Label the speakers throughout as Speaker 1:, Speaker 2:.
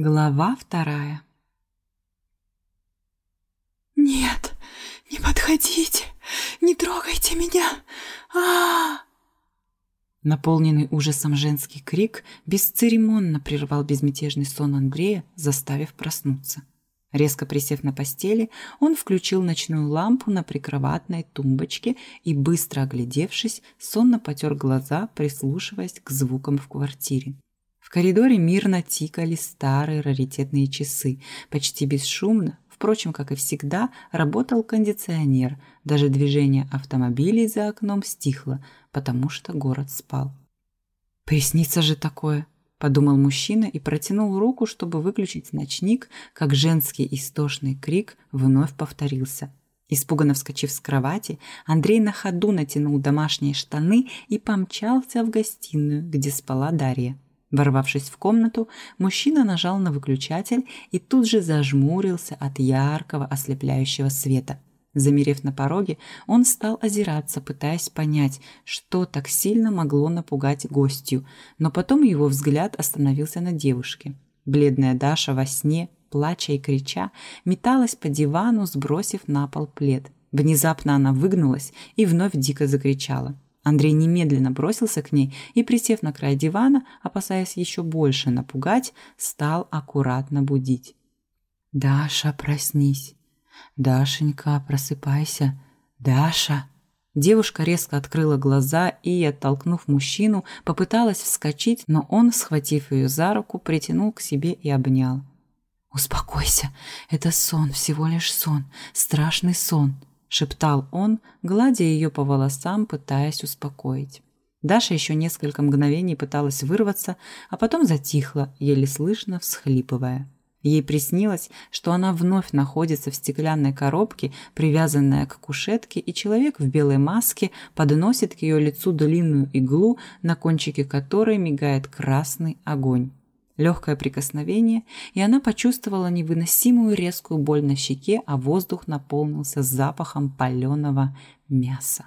Speaker 1: Глава вторая.
Speaker 2: Нет, не подходите, не трогайте меня. А, -а, -а
Speaker 1: Наполненный ужасом женский крик бесцеремонно прервал безмятежный сон Андрея, заставив проснуться. Резко присев на постели, он включил ночную лампу на прикроватной тумбочке и, быстро оглядевшись, сонно потер глаза, прислушиваясь к звукам в квартире. В коридоре мирно тикали старые раритетные часы. Почти бесшумно, впрочем, как и всегда, работал кондиционер. Даже движение автомобилей за окном стихло, потому что город спал. «Приснится же такое!» – подумал мужчина и протянул руку, чтобы выключить ночник, как женский истошный крик вновь повторился. Испуганно вскочив с кровати, Андрей на ходу натянул домашние штаны и помчался в гостиную, где спала Дарья. Ворвавшись в комнату, мужчина нажал на выключатель и тут же зажмурился от яркого ослепляющего света. Замерев на пороге, он стал озираться, пытаясь понять, что так сильно могло напугать гостью, но потом его взгляд остановился на девушке. Бледная Даша во сне, плача и крича, металась по дивану, сбросив на пол плед. Внезапно она выгнулась и вновь дико закричала. Андрей немедленно бросился к ней и, присев на край дивана, опасаясь еще больше напугать, стал аккуратно будить. «Даша, проснись! Дашенька, просыпайся! Даша!» Девушка резко открыла глаза и, оттолкнув мужчину, попыталась вскочить, но он, схватив ее за руку, притянул к себе и обнял. «Успокойся, это сон, всего лишь сон, страшный сон», – шептал он, гладя ее по волосам, пытаясь успокоить. Даша еще несколько мгновений пыталась вырваться, а потом затихла, еле слышно всхлипывая. Ей приснилось, что она вновь находится в стеклянной коробке, привязанная к кушетке, и человек в белой маске подносит к ее лицу длинную иглу, на кончике которой мигает красный огонь. Легкое прикосновение, и она почувствовала невыносимую резкую боль на щеке, а воздух наполнился запахом паленого мяса.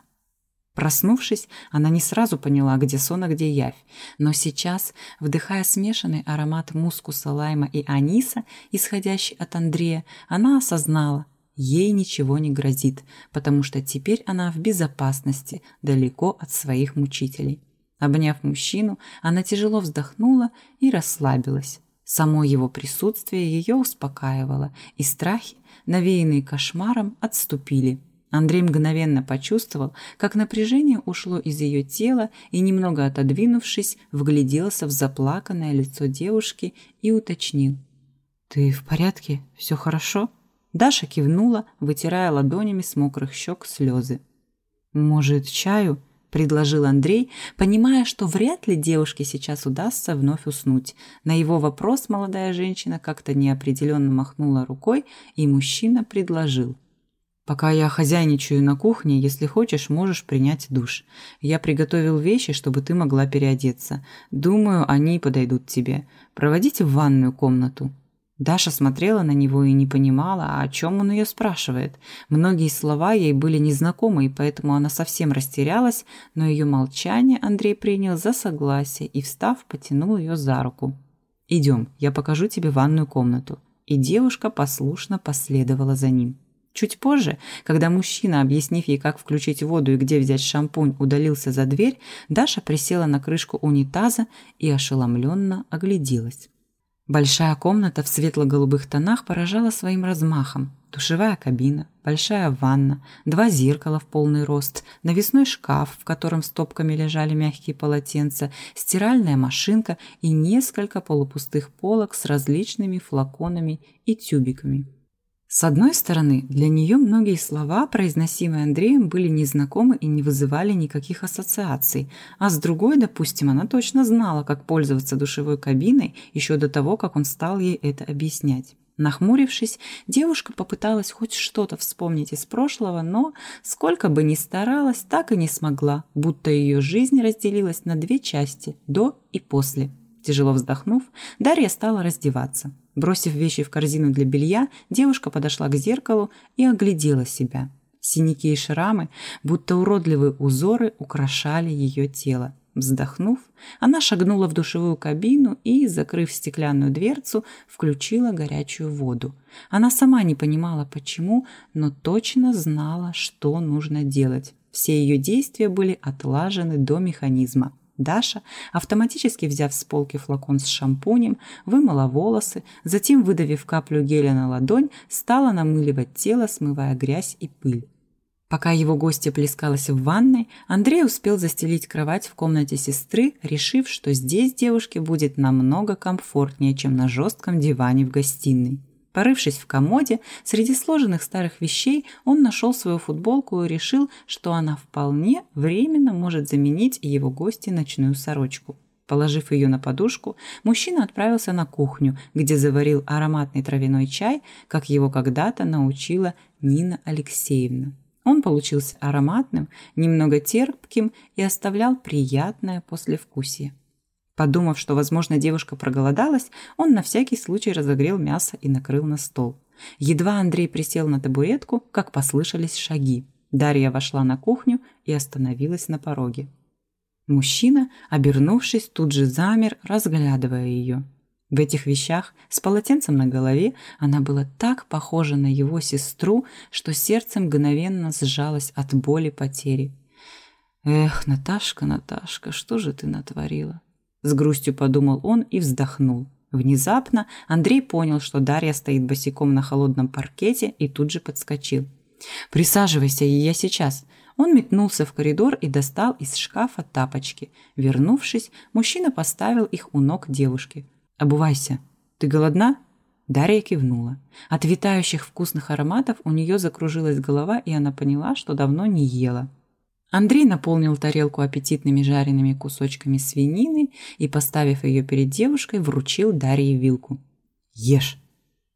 Speaker 1: Проснувшись, она не сразу поняла, где сон, а где явь. Но сейчас, вдыхая смешанный аромат мускуса, лайма и аниса, исходящий от Андрея, она осознала, ей ничего не грозит, потому что теперь она в безопасности, далеко от своих мучителей. Обняв мужчину, она тяжело вздохнула и расслабилась. Само его присутствие ее успокаивало, и страхи, навеянные кошмаром, отступили. Андрей мгновенно почувствовал, как напряжение ушло из ее тела и, немного отодвинувшись, вгляделся в заплаканное лицо девушки и уточнил. «Ты в порядке? Все хорошо?» Даша кивнула, вытирая ладонями с мокрых щек слезы. «Может, чаю?» Предложил Андрей, понимая, что вряд ли девушке сейчас удастся вновь уснуть. На его вопрос молодая женщина как-то неопределенно махнула рукой, и мужчина предложил. «Пока я хозяйничаю на кухне, если хочешь, можешь принять душ. Я приготовил вещи, чтобы ты могла переодеться. Думаю, они подойдут тебе. Проводите в ванную комнату». Даша смотрела на него и не понимала, о чем он ее спрашивает. Многие слова ей были незнакомы, и поэтому она совсем растерялась, но ее молчание Андрей принял за согласие и, встав, потянул ее за руку. «Идем, я покажу тебе ванную комнату». И девушка послушно последовала за ним. Чуть позже, когда мужчина, объяснив ей, как включить воду и где взять шампунь, удалился за дверь, Даша присела на крышку унитаза и ошеломленно огляделась. Большая комната в светло-голубых тонах поражала своим размахом. Душевая кабина, большая ванна, два зеркала в полный рост, навесной шкаф, в котором стопками лежали мягкие полотенца, стиральная машинка и несколько полупустых полок с различными флаконами и тюбиками. С одной стороны, для нее многие слова, произносимые Андреем, были незнакомы и не вызывали никаких ассоциаций, а с другой, допустим, она точно знала, как пользоваться душевой кабиной еще до того, как он стал ей это объяснять. Нахмурившись, девушка попыталась хоть что-то вспомнить из прошлого, но, сколько бы ни старалась, так и не смогла, будто ее жизнь разделилась на две части – до и после. Тяжело вздохнув, Дарья стала раздеваться. Бросив вещи в корзину для белья, девушка подошла к зеркалу и оглядела себя. Синяки и шрамы, будто уродливые узоры, украшали ее тело. Вздохнув, она шагнула в душевую кабину и, закрыв стеклянную дверцу, включила горячую воду. Она сама не понимала, почему, но точно знала, что нужно делать. Все ее действия были отлажены до механизма. Даша, автоматически взяв с полки флакон с шампунем, вымыла волосы, затем, выдавив каплю геля на ладонь, стала намыливать тело, смывая грязь и пыль. Пока его гостья плескалась в ванной, Андрей успел застелить кровать в комнате сестры, решив, что здесь девушке будет намного комфортнее, чем на жестком диване в гостиной. Порывшись в комоде, среди сложенных старых вещей он нашел свою футболку и решил, что она вполне временно может заменить его гости ночную сорочку. Положив ее на подушку, мужчина отправился на кухню, где заварил ароматный травяной чай, как его когда-то научила Нина Алексеевна. Он получился ароматным, немного терпким и оставлял приятное послевкусие. Подумав, что, возможно, девушка проголодалась, он на всякий случай разогрел мясо и накрыл на стол. Едва Андрей присел на табуретку, как послышались шаги. Дарья вошла на кухню и остановилась на пороге. Мужчина, обернувшись, тут же замер, разглядывая ее. В этих вещах, с полотенцем на голове, она была так похожа на его сестру, что сердце мгновенно сжалось от боли потери. «Эх, Наташка, Наташка, что же ты натворила?» С грустью подумал он и вздохнул. Внезапно Андрей понял, что Дарья стоит босиком на холодном паркете и тут же подскочил. «Присаживайся, и я сейчас». Он метнулся в коридор и достал из шкафа тапочки. Вернувшись, мужчина поставил их у ног девушки. «Обувайся. Ты голодна?» Дарья кивнула. От витающих вкусных ароматов у нее закружилась голова, и она поняла, что давно не ела. Андрей наполнил тарелку аппетитными жареными кусочками свинины и, поставив ее перед девушкой, вручил Дарье вилку. «Ешь!»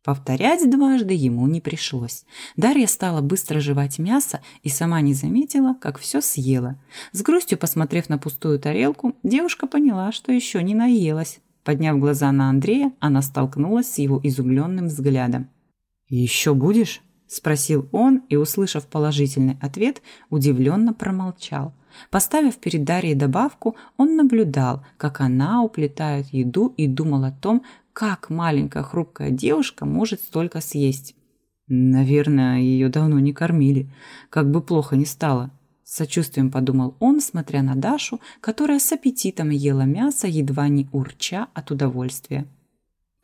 Speaker 1: Повторять дважды ему не пришлось. Дарья стала быстро жевать мясо и сама не заметила, как все съела. С грустью посмотрев на пустую тарелку, девушка поняла, что еще не наелась. Подняв глаза на Андрея, она столкнулась с его изумленным взглядом. «Еще будешь?» – спросил он и, услышав положительный ответ, удивленно промолчал. Поставив перед Дарьей добавку, он наблюдал, как она уплетает еду и думал о том, как маленькая хрупкая девушка может столько съесть. Наверное, ее давно не кормили, как бы плохо ни стало. С сочувствием подумал он, смотря на Дашу, которая с аппетитом ела мясо, едва не урча от удовольствия.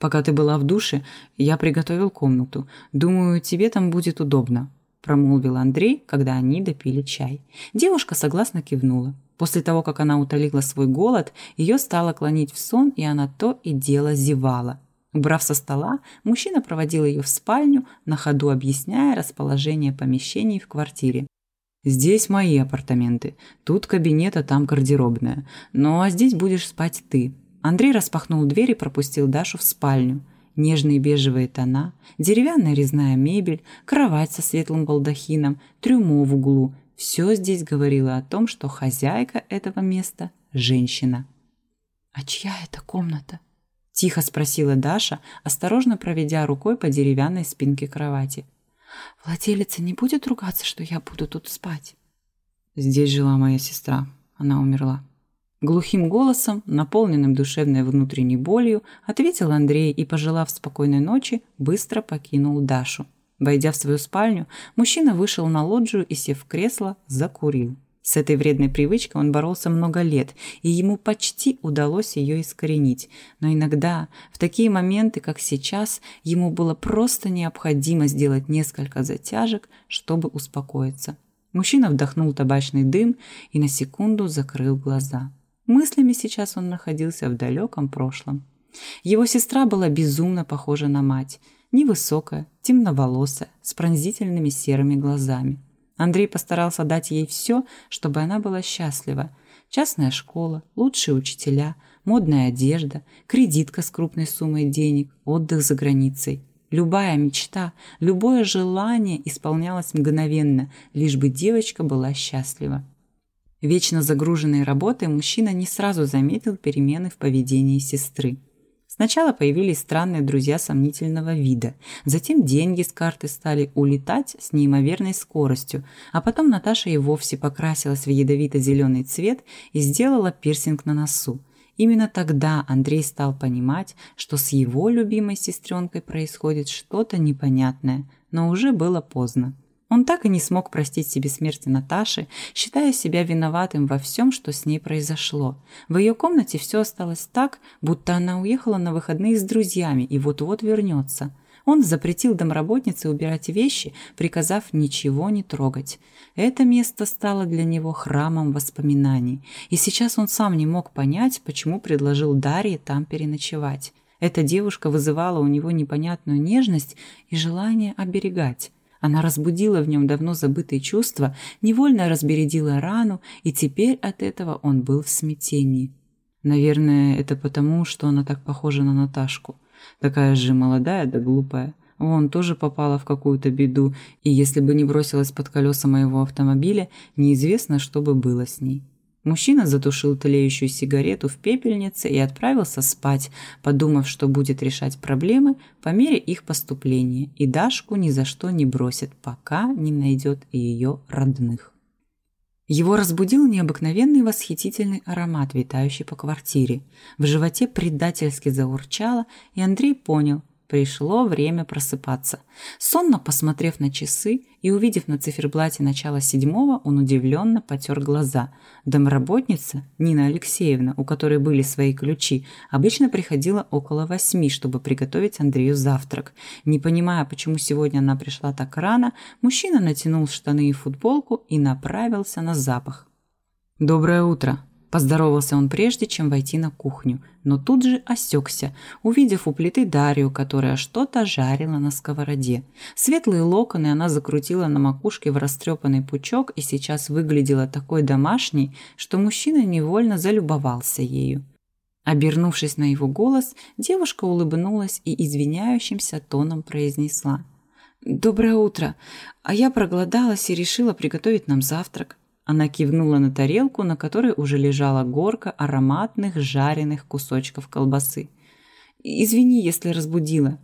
Speaker 1: «Пока ты была в душе, я приготовил комнату. Думаю, тебе там будет удобно», – промолвил Андрей, когда они допили чай. Девушка согласно кивнула. После того, как она утолила свой голод, ее стало клонить в сон, и она то и дело зевала. Убрав со стола, мужчина проводил ее в спальню, на ходу объясняя расположение помещений в квартире. Здесь мои апартаменты. Тут кабинет, а там гардеробная. Ну а здесь будешь спать ты. Андрей распахнул дверь и пропустил Дашу в спальню. Нежные бежевые тона, деревянная резная мебель, кровать со светлым балдахином, трюмо в углу. Все здесь говорило о том, что хозяйка этого места – женщина.
Speaker 2: «А чья это комната?»
Speaker 1: – тихо спросила Даша, осторожно проведя рукой по деревянной спинке кровати.
Speaker 2: Владелица не будет ругаться, что я буду тут спать?
Speaker 1: Здесь жила моя сестра. Она умерла. Глухим голосом, наполненным душевной внутренней болью, ответил Андрей и, пожелав спокойной ночи, быстро покинул Дашу. Войдя в свою спальню, мужчина вышел на лоджию и, сев в кресло, закурил. С этой вредной привычкой он боролся много лет, и ему почти удалось ее искоренить. Но иногда, в такие моменты, как сейчас, ему было просто необходимо сделать несколько затяжек, чтобы успокоиться. Мужчина вдохнул табачный дым и на секунду закрыл глаза. Мыслями сейчас он находился в далеком прошлом. Его сестра была безумно похожа на мать. Невысокая, темноволосая, с пронзительными серыми глазами. Андрей постарался дать ей все, чтобы она была счастлива. Частная школа, лучшие учителя, модная одежда, кредитка с крупной суммой денег, отдых за границей. Любая мечта, любое желание исполнялось мгновенно, лишь бы девочка была счастлива. Вечно загруженной работой мужчина не сразу заметил перемены в поведении сестры. Сначала появились странные друзья сомнительного вида, затем деньги с карты стали улетать с неимоверной скоростью, а потом Наташа и вовсе покрасилась в ядовито-зеленый цвет и сделала пирсинг на носу. Именно тогда Андрей стал понимать, что с его любимой сестренкой происходит что-то непонятное, но уже было поздно. Он так и не смог простить себе смерти Наташи, считая себя виноватым во всем, что с ней произошло. В ее комнате все осталось так, будто она уехала на выходные с друзьями и вот-вот вернется. Он запретил домработнице убирать вещи, приказав ничего не трогать. Это место стало для него храмом воспоминаний, и сейчас он сам не мог понять, почему предложил Дарье там переночевать. Эта девушка вызывала у него непонятную нежность и желание оберегать. Она разбудила в нем давно забытые чувства, невольно разбередила рану, и теперь от этого он был в смятении. Наверное, это потому, что она так похожа на Наташку. Такая же молодая да глупая. Вон тоже попала в какую-то беду, и если бы не бросилась под колеса моего автомобиля, неизвестно, что бы было с ней. Мужчина затушил тлеющую сигарету в пепельнице и отправился спать, подумав, что будет решать проблемы по мере их поступления, и Дашку ни за что не бросит, пока не найдет ее родных. Его разбудил необыкновенный восхитительный аромат, витающий по квартире. В животе предательски заурчало, и Андрей понял, Пришло время просыпаться. Сонно посмотрев на часы и увидев на циферблате начало седьмого, он удивленно потер глаза. Домработница, Нина Алексеевна, у которой были свои ключи, обычно приходила около восьми, чтобы приготовить Андрею завтрак. Не понимая, почему сегодня она пришла так рано, мужчина натянул штаны и футболку и направился на запах. «Доброе утро!» Поздоровался он прежде, чем войти на кухню, но тут же осекся, увидев у плиты Дарью, которая что-то жарила на сковороде. Светлые локоны она закрутила на макушке в растрепанный пучок и сейчас выглядела такой домашней, что мужчина невольно залюбовался ею. Обернувшись на его голос, девушка улыбнулась и извиняющимся тоном произнесла. «Доброе утро. А я проголодалась и решила приготовить нам завтрак». Она кивнула на тарелку, на которой уже лежала горка ароматных жареных кусочков колбасы. «Извини, если разбудила».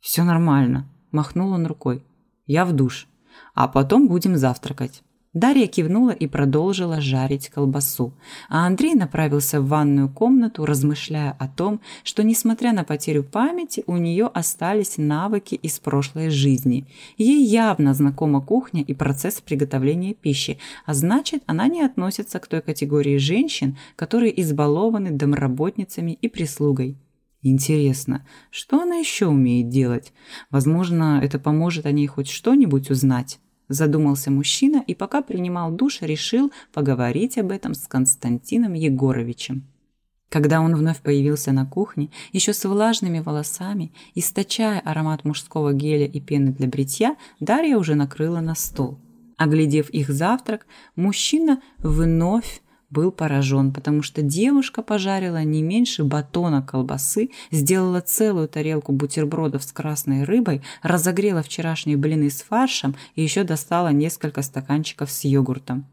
Speaker 1: «Все нормально», – махнул он рукой. «Я в душ. А потом будем завтракать». Дарья кивнула и продолжила жарить колбасу, а Андрей направился в ванную комнату, размышляя о том, что, несмотря на потерю памяти, у нее остались навыки из прошлой жизни. Ей явно знакома кухня и процесс приготовления пищи, а значит, она не относится к той категории женщин, которые избалованы домработницами и прислугой. Интересно, что она еще умеет делать? Возможно, это поможет о ней хоть что-нибудь узнать задумался мужчина и пока принимал душ, решил поговорить об этом с Константином Егоровичем. Когда он вновь появился на кухне, еще с влажными волосами, источая аромат мужского геля и пены для бритья, Дарья уже накрыла на стол. Оглядев их завтрак, мужчина вновь был поражен, потому что девушка пожарила не меньше батона колбасы, сделала целую тарелку бутербродов с красной рыбой, разогрела вчерашние блины с фаршем и еще достала несколько стаканчиков с йогуртом.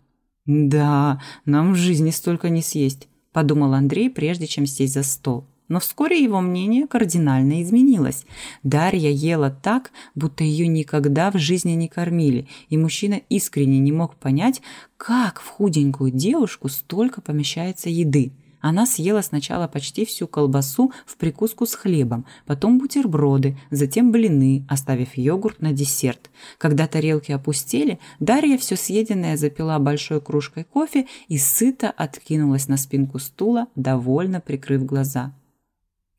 Speaker 1: «Да, нам в жизни столько не съесть», – подумал Андрей, прежде чем сесть за стол. Но вскоре его мнение кардинально изменилось. Дарья ела так, будто ее никогда в жизни не кормили, и мужчина искренне не мог понять, как в худенькую девушку столько помещается еды. Она съела сначала почти всю колбасу в прикуску с хлебом, потом бутерброды, затем блины, оставив йогурт на десерт. Когда тарелки опустели, Дарья все съеденное запила большой кружкой кофе и сыто откинулась на спинку стула, довольно прикрыв глаза.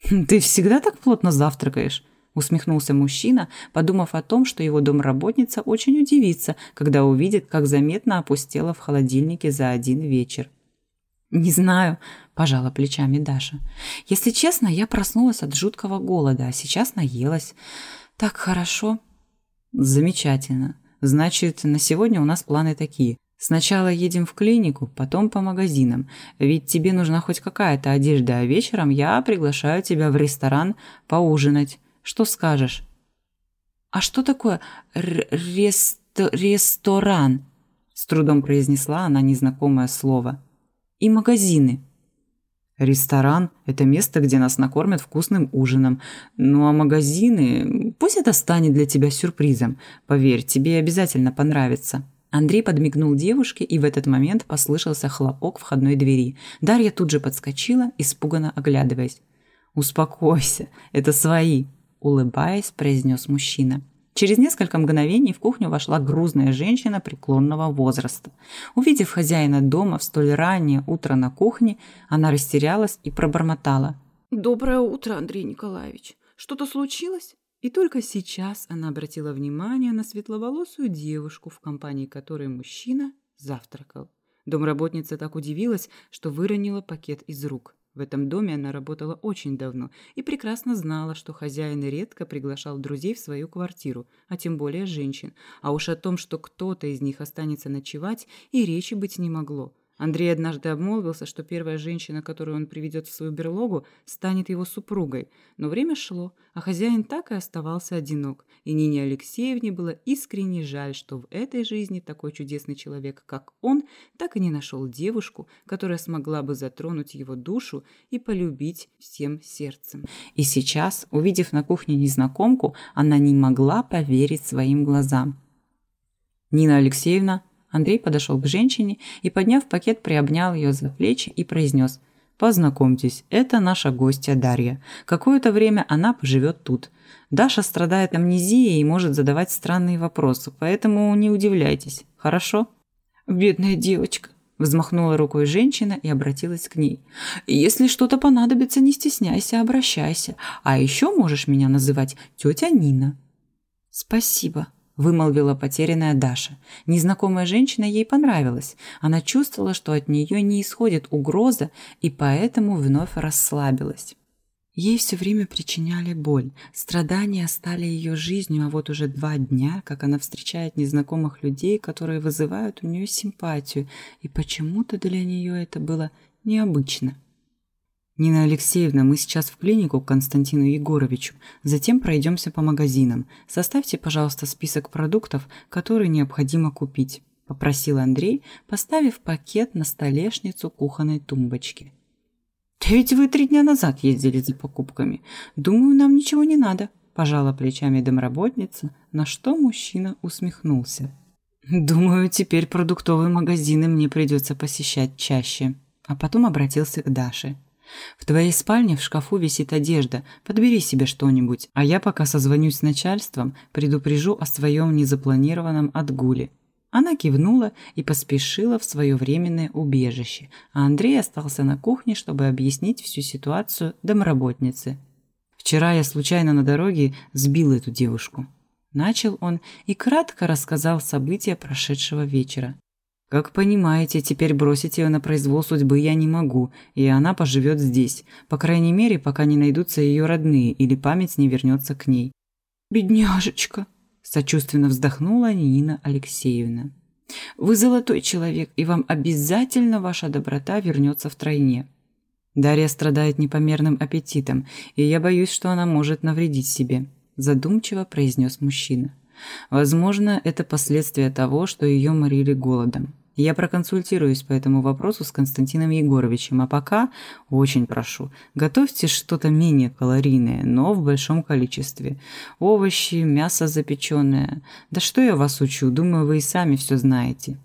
Speaker 1: «Ты всегда так плотно завтракаешь?» усмехнулся мужчина, подумав о том, что его домработница очень удивится, когда увидит, как заметно опустела в холодильнике за один вечер. «Не знаю», – пожала плечами Даша. «Если честно, я проснулась от жуткого голода, а сейчас наелась. Так хорошо». «Замечательно. Значит, на сегодня у нас планы такие. Сначала едем в клинику, потом по магазинам. Ведь тебе нужна хоть какая-то одежда, а вечером я приглашаю тебя в ресторан поужинать. Что скажешь? А что такое ресто ресторан? С трудом произнесла она незнакомое слово. И магазины. Ресторан – это место, где нас накормят вкусным ужином. Ну а магазины, пусть это станет для тебя сюрпризом. Поверь, тебе обязательно понравится. Андрей подмигнул девушке, и в этот момент послышался хлопок входной двери. Дарья тут же подскочила, испуганно оглядываясь. «Успокойся, это свои», – улыбаясь, произнес мужчина. Через несколько мгновений в кухню вошла грузная женщина преклонного возраста. Увидев хозяина дома в столь раннее утро на кухне, она растерялась и пробормотала.
Speaker 2: «Доброе утро, Андрей Николаевич. Что-то случилось?»
Speaker 1: И только сейчас она обратила внимание на светловолосую девушку, в компании которой мужчина завтракал. Домработница так удивилась, что выронила пакет из рук. В этом доме она работала очень давно и прекрасно знала, что хозяин редко приглашал друзей в свою квартиру, а тем более женщин. А уж о том, что кто-то из них останется ночевать, и речи быть не могло. Андрей однажды обмолвился, что первая женщина, которую он приведет в свою берлогу, станет его супругой. Но время шло, а хозяин так и оставался одинок. И Нине Алексеевне было искренне жаль, что в этой жизни такой чудесный человек, как он, так и не нашел девушку, которая смогла бы затронуть его душу и полюбить всем сердцем. И сейчас, увидев на кухне незнакомку, она не могла поверить своим глазам. Нина Алексеевна Андрей подошел к женщине и, подняв пакет, приобнял ее за плечи и произнес «Познакомьтесь, это наша гостья Дарья. Какое-то время она поживет тут. Даша страдает амнезией и может задавать странные вопросы, поэтому не удивляйтесь, хорошо?»
Speaker 2: «Бедная девочка», Взмахнула рукой женщина и обратилась к ней. «Если что-то понадобится, не стесняйся, обращайся. А еще можешь меня называть тетя Нина».
Speaker 1: «Спасибо», вымолвила потерянная Даша. Незнакомая женщина ей понравилась. Она чувствовала, что от нее не исходит угроза, и поэтому вновь расслабилась. Ей все время причиняли боль. Страдания стали ее жизнью, а вот уже два дня, как она встречает незнакомых людей, которые вызывают у нее симпатию, и почему-то для нее это было необычно. «Нина Алексеевна, мы сейчас в клинику к Константину Егоровичу. Затем пройдемся по магазинам. Составьте, пожалуйста, список продуктов, которые необходимо купить», – попросил Андрей, поставив пакет на столешницу кухонной тумбочки.
Speaker 2: «Да ведь вы три дня назад ездили за покупками. Думаю, нам ничего не надо», – пожала плечами домработница, на что мужчина усмехнулся.
Speaker 1: «Думаю, теперь продуктовые магазины мне придется посещать чаще». А потом обратился к Даше. В твоей спальне в шкафу висит одежда. Подбери себе что-нибудь, а я пока созвонюсь с начальством, предупрежу о своем незапланированном отгуле». Она кивнула и поспешила в свое временное убежище, а Андрей остался на кухне, чтобы объяснить всю ситуацию домработнице. «Вчера я случайно на дороге сбил эту девушку». Начал он и кратко рассказал события прошедшего вечера. Как понимаете, теперь бросить ее на произвол судьбы я не могу, и она поживет здесь, по крайней мере, пока не найдутся ее родные или память не вернется к ней.
Speaker 2: «Бедняжечка!»
Speaker 1: – сочувственно вздохнула Нина Алексеевна. «Вы золотой человек, и вам обязательно ваша доброта вернется втройне. Дарья страдает непомерным аппетитом, и я боюсь, что она может навредить себе», – задумчиво произнес мужчина. «Возможно, это последствия того, что ее морили голодом. Я проконсультируюсь по этому вопросу с Константином Егоровичем, а пока очень прошу, готовьте что-то менее калорийное, но в большом количестве. Овощи, мясо запеченное. Да что я вас учу, думаю, вы и сами все знаете.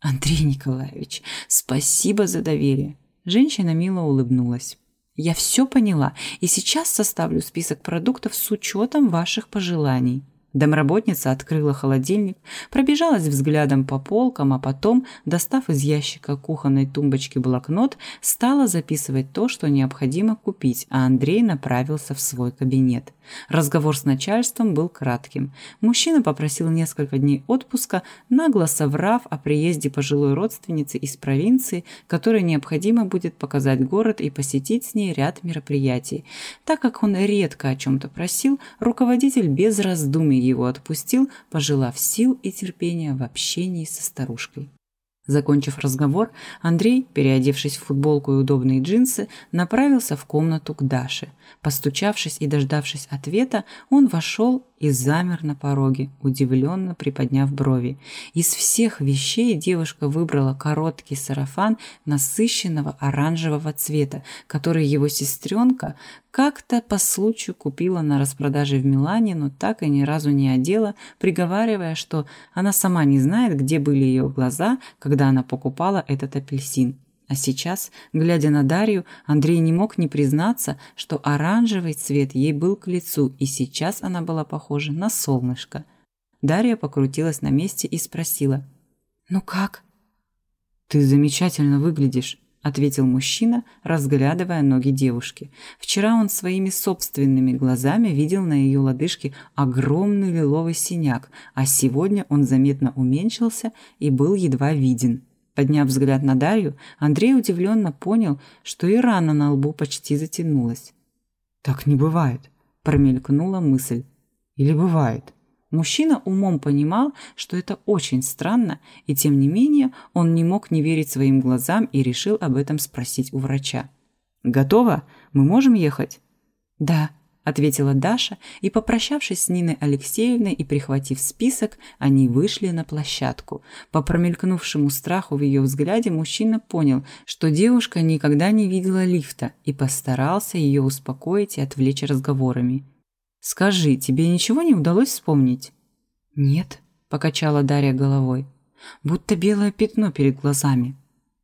Speaker 2: Андрей Николаевич, спасибо за доверие. Женщина мило улыбнулась. Я все поняла и сейчас составлю список продуктов с учетом ваших пожеланий. Домработница открыла холодильник, пробежалась взглядом по полкам, а потом, достав из ящика кухонной тумбочки блокнот, стала записывать то, что необходимо купить, а Андрей направился в свой кабинет. Разговор с начальством был кратким. Мужчина попросил несколько дней отпуска, нагло соврав о приезде пожилой родственницы из провинции, которой необходимо будет показать город и посетить с ней ряд мероприятий. Так как он редко о чем-то просил, руководитель без раздумий его отпустил, пожелав сил и терпения в общении со старушкой. Закончив разговор, Андрей, переодевшись в футболку и удобные джинсы, направился в комнату к Даше. Постучавшись и дождавшись ответа, он вошел и замер на пороге, удивленно приподняв брови. Из всех вещей девушка выбрала короткий сарафан насыщенного оранжевого цвета, который его сестренка как-то по случаю купила на распродаже в Милане, но так и ни разу не одела, приговаривая, что она сама не знает, где были ее глаза, когда она покупала этот апельсин. А сейчас, глядя на Дарью, Андрей не мог не признаться, что оранжевый цвет ей был к лицу, и сейчас она была похожа на солнышко. Дарья покрутилась на месте и спросила. «Ну как?» «Ты замечательно выглядишь», – ответил мужчина, разглядывая ноги девушки. Вчера он своими собственными глазами видел на ее лодыжке огромный лиловый синяк, а сегодня он заметно уменьшился и был едва виден. Подняв взгляд на Дарью, Андрей удивленно понял, что и рана на лбу почти затянулась. «Так не бывает», – промелькнула мысль. «Или бывает?» Мужчина умом понимал, что это очень странно, и тем не менее он не мог не верить своим глазам и решил об этом спросить у врача. «Готово? Мы можем ехать?» «Да», ответила Даша, и, попрощавшись с Ниной Алексеевной и прихватив список, они вышли на площадку. По промелькнувшему страху в ее взгляде мужчина понял, что девушка никогда не видела лифта и постарался ее успокоить и отвлечь разговорами. «Скажи, тебе ничего не удалось вспомнить?» «Нет», – покачала Дарья головой, – «будто белое пятно перед глазами».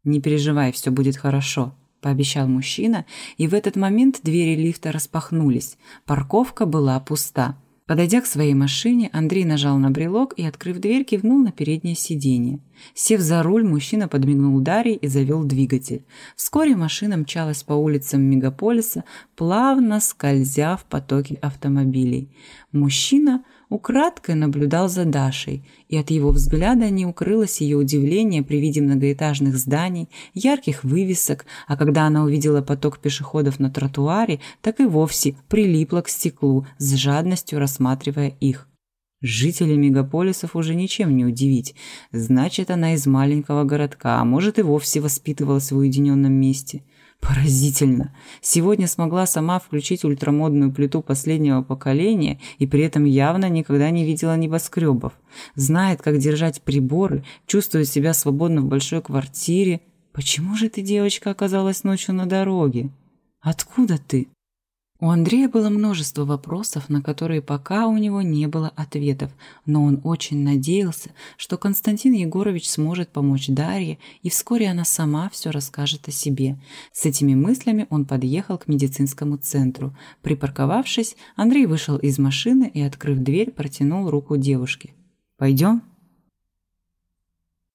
Speaker 2: «Не переживай, все будет хорошо», пообещал мужчина, и в этот момент двери лифта распахнулись. Парковка была пуста. Подойдя к своей машине, Андрей нажал на брелок и, открыв дверь, кивнул на переднее сиденье. Сев за руль, мужчина подмигнул Дарье и завел двигатель. Вскоре машина мчалась по улицам мегаполиса, плавно скользя в потоке автомобилей. Мужчина украдкой наблюдал за Дашей, и от его взгляда не укрылось ее удивление при виде многоэтажных зданий, ярких вывесок, а когда она увидела поток пешеходов на тротуаре, так и вовсе прилипла к стеклу, с жадностью рассматривая их. Жителей мегаполисов уже ничем не удивить. Значит, она из маленького городка, а может и вовсе воспитывалась в уединенном месте. Поразительно. Сегодня смогла сама включить ультрамодную плиту последнего поколения и при этом явно никогда не видела небоскребов. Знает, как держать приборы, чувствует себя свободно в большой квартире. Почему же эта девочка оказалась ночью на дороге? Откуда ты? У Андрея было множество вопросов, на которые пока у него не было ответов, но он очень надеялся, что Константин Егорович сможет помочь Дарье, и вскоре она сама все расскажет о себе. С этими мыслями он подъехал к медицинскому центру. Припарковавшись, Андрей вышел из машины и, открыв дверь, протянул руку девушке. «Пойдем?»